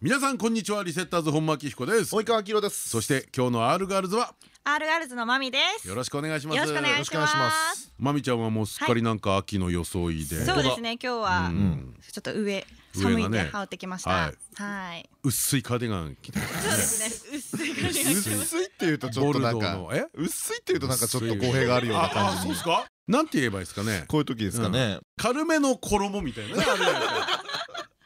皆さんこんにちは。リセッターズ本間明彦です。及川明宏です。そして今日の R ガールズは？R ガールズのマミです。よろしくお願いします。よろしくお願いします。まみちゃんはもうすっかりなんか秋の装いで、そうですね今日はちょっと上寒いんで羽織ってきました。はい。薄いカーディガン着てそうですね薄いっていうとちょっとなんかえ？薄いっていうとなんかちょっと語弊があるような感じ。そうですか？なんて言えばいいですかね。こういう時ですかね。軽めの衣みたいな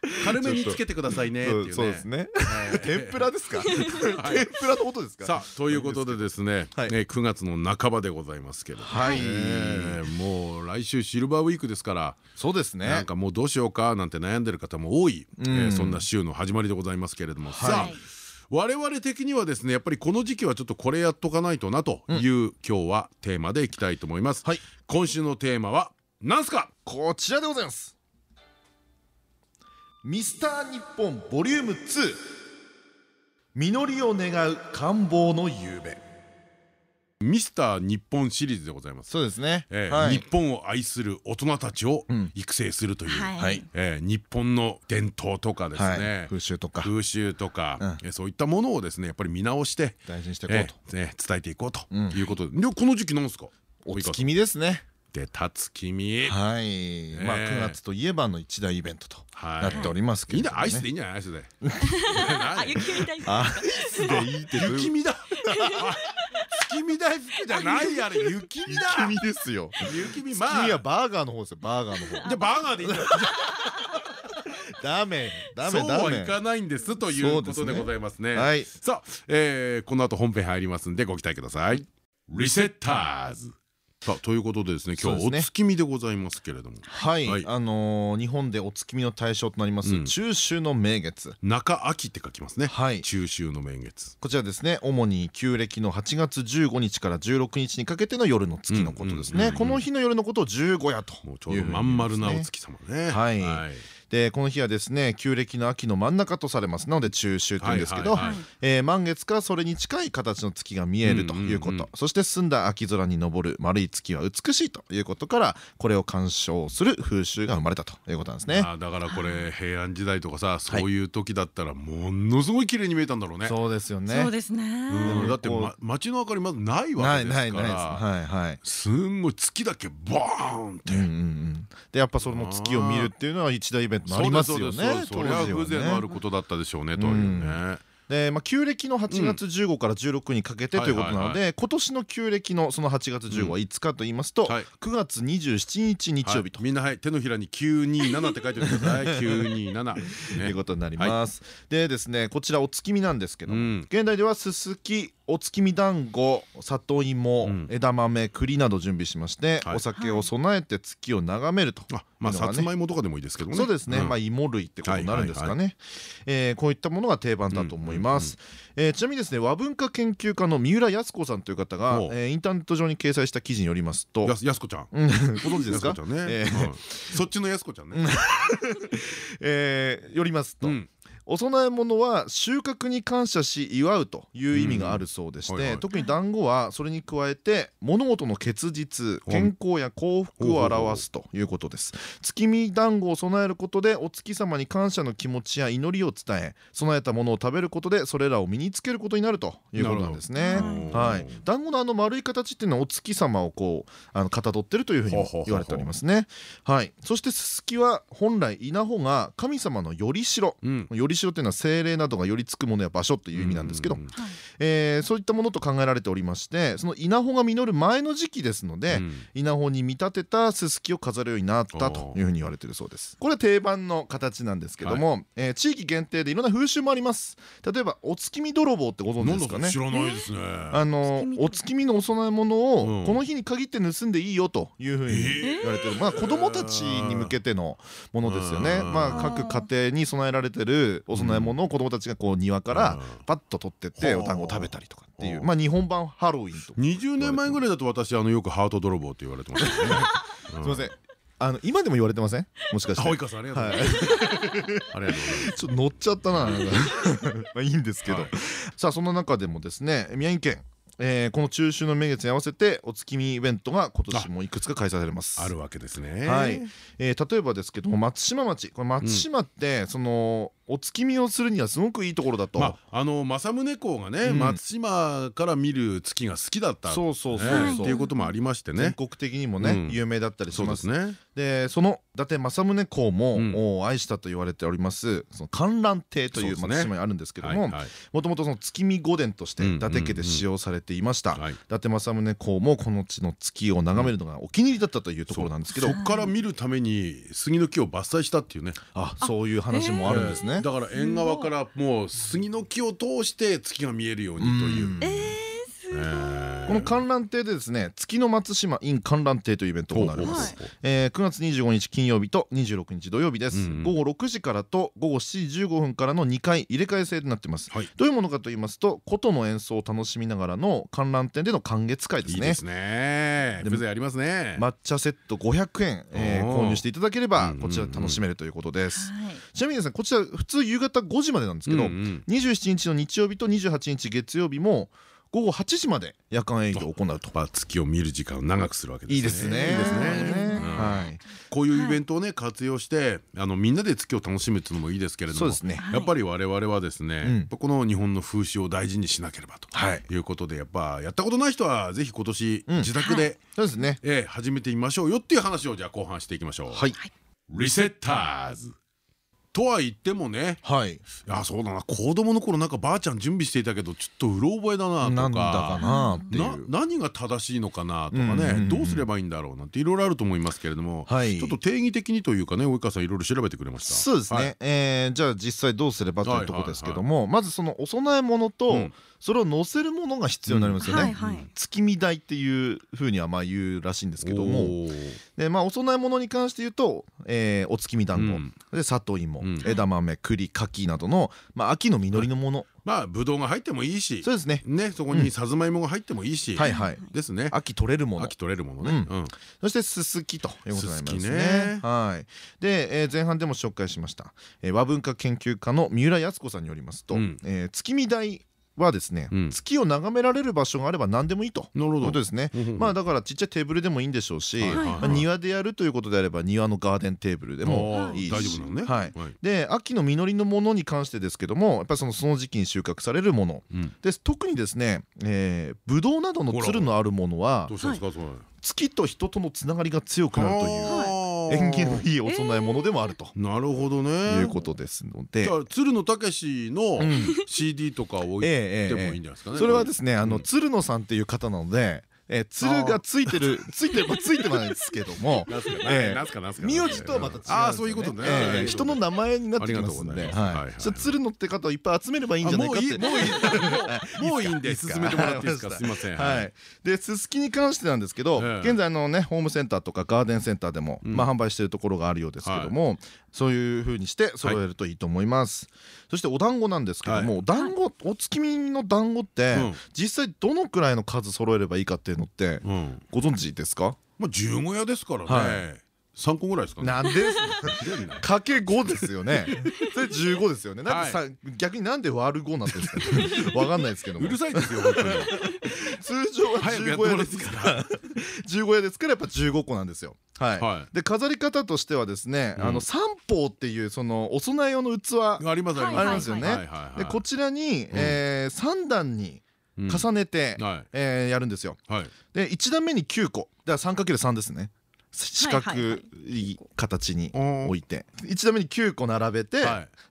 軽めにつけてくださいねっていうね。そうですね。天ぷらですか？天ぷらのことですか？さあということでですね9月の半ばでございますけど。はい。もう来週シルバーウィークですからそうですね。なんかもうどうしようかなんて悩んでる方も多いそんな週の始まりでございますけれども。さあ我々的にはですねやっぱりこの時期はちょっとこれやっとかないとなという今日はテーマでいきたいと思います。今週のテーマは何すか？こちらでございますミスター日本ボリューム2実りを願う官房の夕べ。ミスター日本シリーズでございます。そうですね。日本を愛する大人たちを育成するという。日本の伝統とかですね。風習とか。風習とかそういったものをですねやっぱり見直して大事にしていこうと。伝えていこうということでこの時期なんですか？お月見ですね出た月見はい。まあ9月といえばの一大イベントとなっておりますけどいいアイスでいいんじゃないアイスで雪見大福アイスでい。いって雪見だ。月見大福じゃないあれ雪見だ。雪見ですよ。雪見まあ。月見はバーガーの方ですよバーガーの方。じゃバーガーでいいんだ。ダメダメそうはいかないんですということでございますね。さあこの後本編入りますんでご期待ください。リセッターズさあということでですね今日お月見でございますけれども。はい。あの日本でお月見の対象となります中秋の名月。中秋って書きますね。はい。中秋の名月。こちらですね主に旧暦の8月15日から16日にかけての夜の月のことですね。この日の夜のことを十五夜ともうちょうどまん丸なお月様ね。はいでこの日はですね旧暦の秋の真ん中とされます。なので中秋というんですけど満月かそれに近い形の月が見えるということ。そして澄んだ秋空に昇る丸い月は美しいということからこれを鑑賞する風習が生まれたということなんですね。だからこれ平安時代とかさそういう時だったらものすごい綺麗に見えたんだろうね。そうですよね。そうですね。だって街の明かりまずないわけですからす。んごい月だけボーンって。でやっぱその月を見るっていうのは一大イベントありますよねそれは風情のあることだったでしょうねというね。でまあ、旧暦の8月15から16にかけてということなので今年の旧暦のその8月15はいつかと言いますと、9月27日日曜日。と、みんなはい。手のひらに927って書いておいてください927ということになります。でですねこちらお月見なんですけど現代ではすすきお月見団子里芋、枝豆栗など準備しまして、お酒を備えて月を眺めると。まあさつまいもとかでもいいですけどね。そうですね、まあ芋類ってことになるんですかね。こういったものが定番だと思います。ちなみにですね和文化研究家の三浦靖子さんという方がインターネット上に掲載した記事によりますと。やすこちゃん。ご存知ですか？そっちのやすこちゃんね。よりますとお供え物は収穫に感謝し祝うという意味があるそうでして特に団子はそれに加えて物事の結実健康や幸福を表すということです。月見団子を備えることでお月様に感謝の気持ちや祈りを伝え備えたものを食べることでそれらを身につけることになるということなんですね。はい。団子のあの丸い形っていうのはお月様をこうあのかたどってるというふうに言われておりますね。はい。そしてすすきは本来稲穂が神様のよりしろよりりしろっていうのは精霊などが寄り付くものや場所という意味なんですけど、えー、そういったものと考えられておりましてその稲穂が実る前の時期ですので、うん、稲穂に見立てたすすきを飾るようになったというふうに言われているそうですこれは定番の形なんですけども、はい、えー、地域限定でいろんな風習もあります例えばお月見泥棒ってご存知ですかね知らないですねあのお月見のお供え物をこの日に限って盗んでいいよというふうに言われてる、まあ子供たちに向けてのものですよねまあ各家庭に備えられてるるお供え物を子供たちがこう庭からパッと取ってってお団子を食べたりとかっていう。まあ日本版ハロウィンと20年前ぐらいだと私あのよくハート泥棒って言われてましたね。すみません。あの今でも言われてません？もしかして。ありがとうございます。ちょっと乗っちゃったな。まあいいんですけど。さあそんな中でもですね宮城県えー、この中秋の名月に合わせてお月見イベントが今年もいくつか開催されます。あるわけですね。はい、えー、例えばですけども松島町。これ松島ってそのお月見をするにはすごくいいところだと、まあ、あの政宗公がね、うん、松島から見る月が好きだった。そうそうそう、っていうこともありましてね。全国的にもね、うん、有名だったりします。ね。でその伊達政宗公も愛したと言われておりますその観覧亭という松島にあるんですけどももともとその月見御殿として伊達家で使用されていました。伊達政宗公もこの地の月を眺めるのがお気に入りだったというところなんですけどそこから見るために杉の木を伐採したっていうね。あそういう話もあるんですねだから縁側からもう杉の木を通して月が見えるようにという。この観覧亭でですね月の松島 in 観覧亭というイベントを行われます、えー、9月25日金曜日と26日土曜日です、うん、午後6時からと午後7時15分からの2回入れ替え制となっています、はい、どういうものかと言いますと琴の演奏を楽しみながらの観覧店での観月会ですね。いいですね。風情ありますね。抹茶セット500円、えー、購入していただければこちら楽しめるということです、ちなみにですねこちら普通夕方5時までなんですけど、27日の日曜日と28日月曜日も午後8時まで夜間営業を行うと月を見る時間を長くするわけですね。いいですね。こういうイベントをね活用してあのみんなで月を楽しむっていうのもいいですけれどもやっぱり我々はですねこの日本の風習を大事にしなければと。い。うことでやっぱやったことない人はぜひ今年自宅で始めてみましょうよっていう話をじゃあ後半していきましょう。はい。リセッターズとは言ってもね、はい、いやそうだな。子供の頃なんかばあちゃん準備していたけどちょっとうろ覚えだなとか。何が正しいのかなとかねどうすればいいんだろうなんていろいろあると思いますけれども、はい、ちょっと定義的にというかね及川さんいろいろ調べてくれました。そうですね、はい、えー、じゃあ実際どうすればというところですけどもまずそのお供え物と、うんそれを載せるものが必要になりますよね。月見台っていうふうにはまあ言うらしいんですけども。で、まあ、お供え物に関して言うと、えー、お月見団子、で里芋、枝豆栗柿などの、まあ、秋の実りのもの、まあぶどうが入ってもいいし。そうですね。ねそこにさつまいもが入ってもいいし。はいはい。ですね。秋取れるもの。秋取れるものね。そしてすすきということになりますね。はい。で前半でも紹介しました。和文化研究家の三浦靖子さんによりますと月見台はですね、うん、月を眺められる場所があれば何でもいいと。いうことですね。まあだからちっちゃいテーブルでもいいんでしょうし、庭でやるということであれば庭のガーデンテーブルでもいいし、はい。で秋の実りのものに関してですけども、やっぱりそのその時期に収穫されるもの、うん、で特にですね、えー、ブドウなどのつるのあるものは月と人とのつながりが強くなるという。縁起のいいお供え物でもあると。なるほどね。いうことですので。鶴野武の CD とか置いてもいいんじゃないですかねそれはですねあの鶴野さんっていう方なのでえ鶴がついてるついてまついてないですけども 名字とはまた違うああそういうことね。人の名前になってきますんで。鶴野って方をいっぱい集めればいいんじゃないかって。もういいもういい。んで進めてもらっていいですか？すみません。はい。ですすきに関してなんですけど現在のねホームセンターとかガーデンセンターでもまあ販売しているところがあるようですけどもそういう風にして揃えるといいと思います、そしてお団子なんですけども、団子お月見の団子って実際どのくらいの数揃えればいいかっていうのってご存知ですか、まあ十五夜ですからね、三個ぐらいですかなんでかけ五ですよね。それ十五ですよね。なんでさ逆になんで割る五なんですか？わかんないですけどうるさいですよ通常は十五夜ですから。十五夜ですからやっぱ十五個なんですよ。はい、で飾り方としてはですね、あの三宝っていうそのお供え用の器ありますあります。よね。でこちらに三段に重ねてやるんですよ。で一段目に九個。だから 3×3 ですね。四角い形に置いて。1段目に9個並べて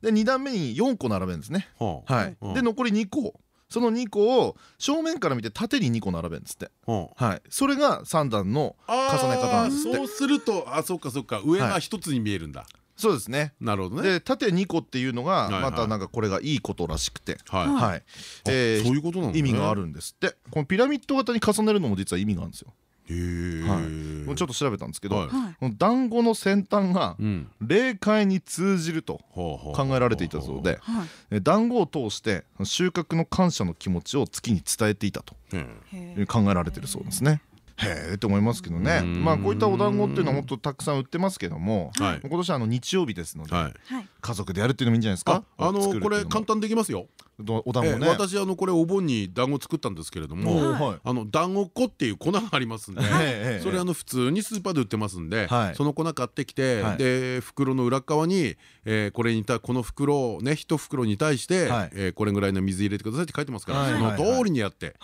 で2段目に4個並べるんですね。はい、で残り2個。その2個を正面から見て縦に2個並べるんですって。はい。それが3段の重ね方なんですって。そうするとあそっかそっか。上が1つに見えるんだそうですね。なるほどね。で縦2個っていうのがまたなんかこれがいいことらしくて。はい。そういうことな意味があるんですって。このピラミッド型に重ねるのも実は意味があるんですよ。はい、ちょっと調べたんですけど、はい。この団子の先端がうん。霊界に通じると考えられていたそうではい。え団子を通して収穫の感謝の気持ちを月に伝えていたと考えられてるそうですね。へえと思いますけどね。うん。まあこういったお団子っていうのはもっとたくさん売ってますけどもはい。今年はあの日曜日ですので家族でやるっていうのもいいんじゃないですか？ああのこれ簡単できますよ。どお団子ね。ええ私あのこれお盆に団子作ったんですけれどおもーはい。あの団子粉っていう粉がありますんでええそれあの普通にスーパーで売ってますんではい。その粉買ってきてはい。で袋の裏側にえーこれにたこの袋をね一袋に対してはい。えーこれぐらいの水入れてくださいって書いてますからその通りにやって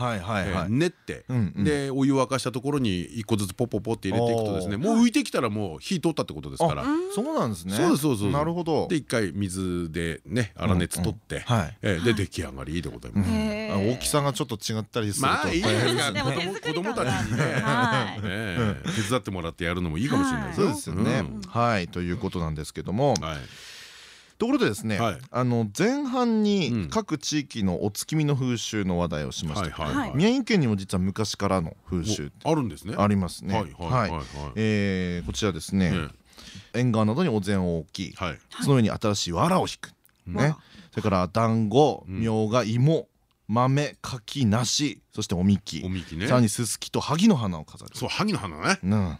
練ってうんうん。でお湯を沸かしたところに一個ずつポッポッポって入れていくとですねもう浮いてきたらもう火通ったってことですから。あそうなんですね。そうですそうなるほど。で一回水でね粗熱取ってはい。えーで出来上がりでございます。大きさがちょっと違ったりするとまあいいじゃないですかでも子供たちにね。手伝ってもらってやるのもいいかもしれないですよ。そうですよね。うんはい。ということなんですけども。はい。ところでですねはい。あの前半うん。に各地域のお月見の風習の話題をしました宮城県にも実は昔からの風習おあるんですね。ありますね。はいはいはいはい。えーこちらですねえ縁側などにお膳を置きえはい。その上に新しい藁を引く。ねそれから団子うん。みょうが芋豆柿梨そしておみき。おみきね。さらにすすきと萩の花を飾る。そう萩の花ね。うん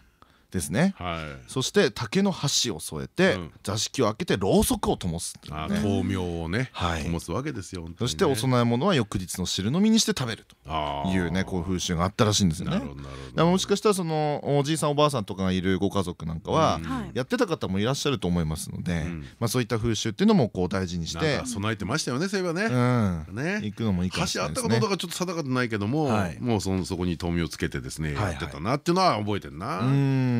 ですね。はい。そして竹の箸を添えてうん。座敷を開けてろうそくを灯す豆苗をねはい。灯すわけですよそしてお供え物は翌日の汁飲みにして食べるというねこう風習があったらしいんですよね。なるほどなるほど。だからもしかしたらそのおじいさんおばあさんとかがいるご家族なんかはやってた方もいらっしゃると思いますのでうん。まあそういった風習っていうのもこう大事にしてなんか備えてましたよねそういえばね。うんね行くのもいいかもし箸あれないですね。ったかどうかちょっと定かでないけども、はい。もうそのそこに豆苗をつけてですね、やってたなっていうのは覚えてるな。うーん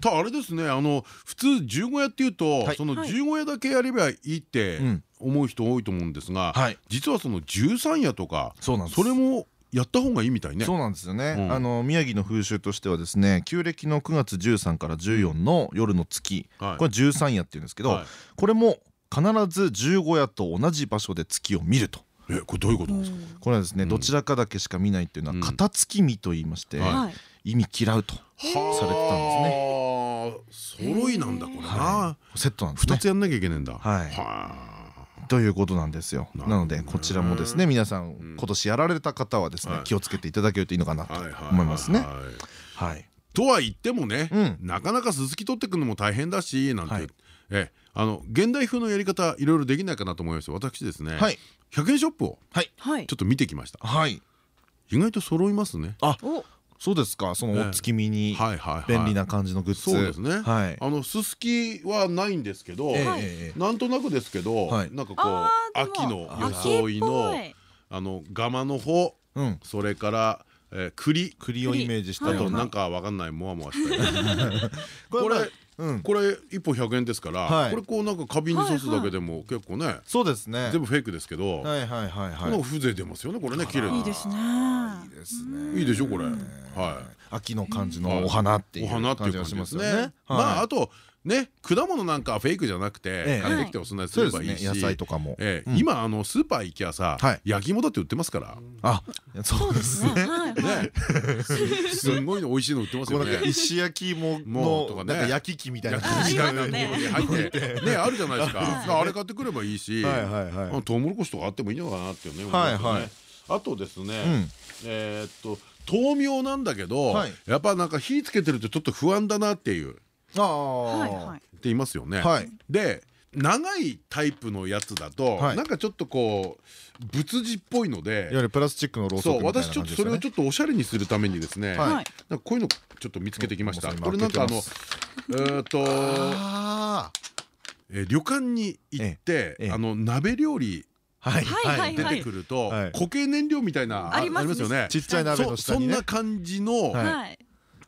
ただあれですねあの普通十五夜っていうと、はい。その十五夜だけやればいいってうん。思う人多いと思うんですが、はい。実はその十三夜とかそうなんです。それもやった方がいいみたいね。そうなんですよね、うん。あの宮城の風習としてはですね旧暦の9月13から14の夜の月、はい。これ十三夜っていうんですけど、はい。これも必ず十五夜と同じ場所で月を見ると。えこれどういうことですか？これはですね、うん。どちらかだけしか見ないっていうのうん。は片月見と言いまして、意味嫌うとはされてたんですね。ね。揃いなんだこれな。はセットなんですね。二つやんなきゃいけないんだ。はい。はということなんですよ。なのでこちらもですね皆さんん。今年やられた方はですねはい。気をつけていただけるといいのかなと思いますね。はい。はいとは言ってもね、うん。なかなかすすき取ってくるのも大変だしなんて、はい。えあの現代風のやり方いろいろできないかなと思いまして私ですね、はい。100円ショップをはい。ちょっと見てきました。はい。意外と揃いますね。おそうですか。そのお月見に便利な感じのグッズ。そうですね、はい。あのすすきはないんですけど、なんとなくですけど、はい。なんかこう秋の秋装いのあの蒲の穂うん。それから、えー、栗。栗をイメージしたとなんかわかんないもわもわしたこ これうんこれ一本100円ですから、はい。これこうなんか花瓶に刺すだけでも結構ね、そうですね。全部フェイクですけど、はいはいはいは風情出ますよねこれね綺麗に。いいですね。いいいですね。いいでしょこれ。はい。秋の感じのお花っていうお花っていう感じがしますねまああととね果物なんかはフェイクじゃなくてええ。買ってきてお供えすそうればいいし。野菜とかも。今あのスーパー行きゃさはい。焼き芋だって売ってますから。あそうですね。すんごいの美味しいの売ってますよね。石焼き芋もうとかね。焼き器みたいな。入ってね。あるじゃないですか。あれ買ってくればいいし。トウモロコシとかあってもいいのかなっていうね。あとですねうん。えーっと豆苗なんだけどはい。やっぱなんか火つけてるとちょっと不安だなっていうってあ。はいはあい言いますよね。はい。で長いタイプのやつだとはい。なんかちょっとこう仏地っぽいのいわでゆるプラスチックのろうそそうくみたいな私ちょっとそ感じですよねれをちょっとおしゃれにするためにですねはい。なんはいかこういうのちょっと見つけてきました。これなんかあのえーっとあえー旅館に行ってええあの鍋料理あはい。はいはい出てくるとはい。固形燃料みたいなありますよね。ちっちゃい鍋の下にね。そそんな感じの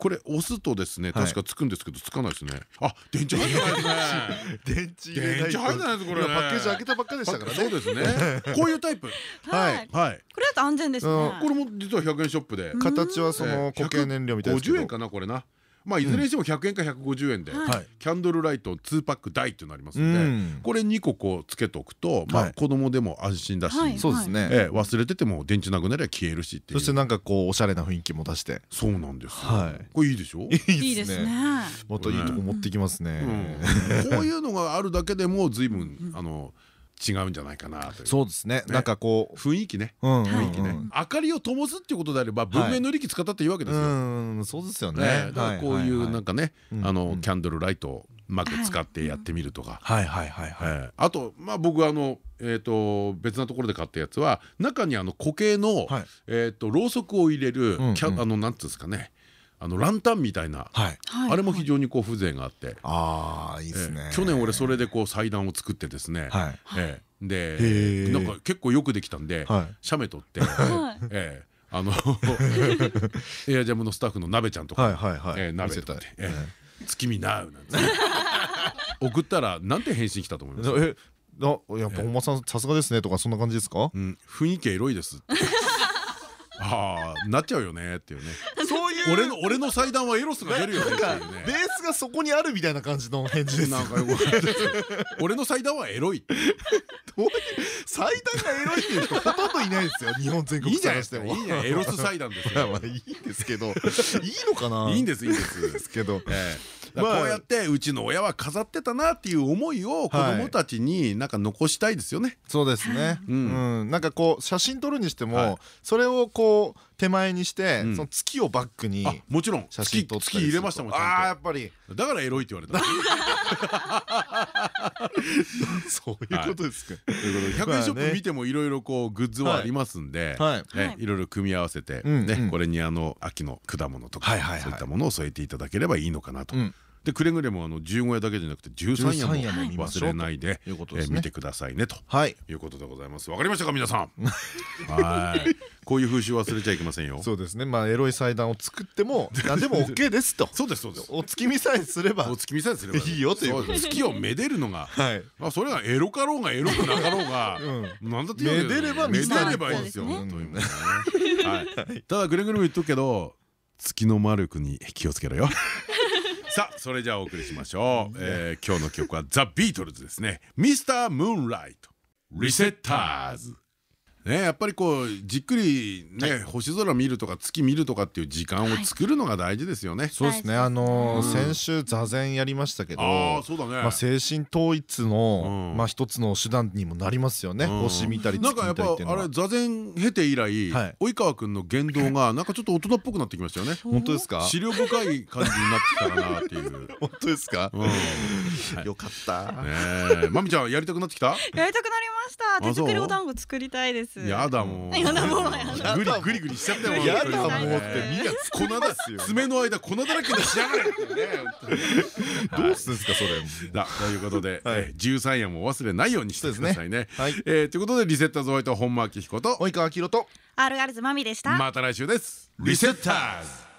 これ押すとですねはい。確かつくんですけどつかないですね。あ電池入ってない。ですね電池入れないと。電池入ってないですこれ。パッケージ開けたばっかでしたからね。そうですね。こういうタイプ。はい。はい。はい。これだと安全ですね。うん。これも実は100円ショップで。形はそのえー固形燃料みたいですけど。150円かなこれなまあいずれにしても100円か150円でキャンドルライト2パック大っていうのありますんでこれ2個こうつけておくとまあ子供でも安心だしそうですね。忘れてても電池なくなりゃ消えるしそしてなんかこうおしゃれな雰囲気も出して。そうなんですこれいいでしょ？いいですね。またいいとこ持ってきますね。こういうのがあるだけでも随分あの違うんじゃないかなとそうですね。なんかこう雰囲気ね。雰囲気ね。明かりを灯すっていうことであれば文明の利器使ったっていいわけですよ。そうですよね。だからこういうなんかねあのキャンドルライトをうまく使ってやってみるとか。あとまあ僕あのえと別なところで買ったやつは中にあの固形のえとろうそくを入れるあのなんていうんですかねあのランタンみたいな、あれも非常にこう風情があって。ああいいですね。去年俺それでこう祭壇を作ってですね。でなんか結構よくできたんで写メ撮って。あの エアジャムのスタッフの鍋ちゃんとか鍋とって「月見なう」なんて。送ったらなんて返信来たと思います？あやっぱ本間さんさすがですねとかそんな感じですか？雰囲気エロいですああなっちゃうよねっていうね。そういう。俺の俺の祭壇はエロスが出るよねっていうね。ベースがそこにあるみたいな感じの返事ですなんかよく俺の祭壇はエロい。どういう？祭壇がエロいっていう人ほとんどいないですよ。日本全国探しても。いいね。エロス祭壇ですよ。いいですけど。いいのかな？いいんですいいんです。けどこうやってうちの親は飾ってたなっていう思いを子供たちになんか残したいですよね。そうですね。うん、なんかこう写真撮るにしても、それをこう手前にして、その月をバックにもちろん。写真撮って月入れましたもんああやっぱり。だからエロいって言われた。そういうことですか。ということで100円ショップ見てもいろいろこうグッズはありますんで、い。ろい。ろ組み合わせてねこれにあの秋の果物とかそういったものを添えていただければいいのかなと。でくれぐれもあの十五夜だけじゃなくて十三夜も忘れないで見てくださいねということでございます。わかりましたか皆さん？はい。こういう風習忘れちゃいけませんよ。そうですね。まあエロい祭壇を作っても 何でもオッケーですと。そうですそうです。お月見さえすれば。お月見さえすればいいよという月をめでるのが。はい。まあそれがエロかろうがエロくなかろうが、なんだってめでればめでればいいですよ。ただくれぐれも言っとくけど月のマルクに気をつけろよ。さあそれじゃあお送りしましょう、えー、今日の曲はザ・ビートルズですね。ミスター・ムーンライト。リセッターズね、やっぱりこうじっくりね、星空見るとか月見るとかっていう時間を作るのが大事ですよね。そうですね。あの先週座禅やりましたけど、あそうだね。まあ精神統一のまあ一つの手段にもなりますよね。星見たりなんかやっぱあれ座禅経て以来、及川君の言動がなんかちょっと大人っぽくなってきましたよね。本当ですか？資料深い感じになってきたかなっていう。本当ですか？よかった。ねまみちゃんやりたくなってきた？やりたくなりました。手作りお団子作りたいです。やだもう。やだもう。グリグリグリしちゃったよ。やだもうってみんな粉だ爪の間粉だらけでしやがれ。どうすんですかそれ。だということで十三夜も忘れないようにしてくださいね。えということでリセッターズホワイト本間明彦と及川明と R ガールズまみでした。また来週です。リセッターズ。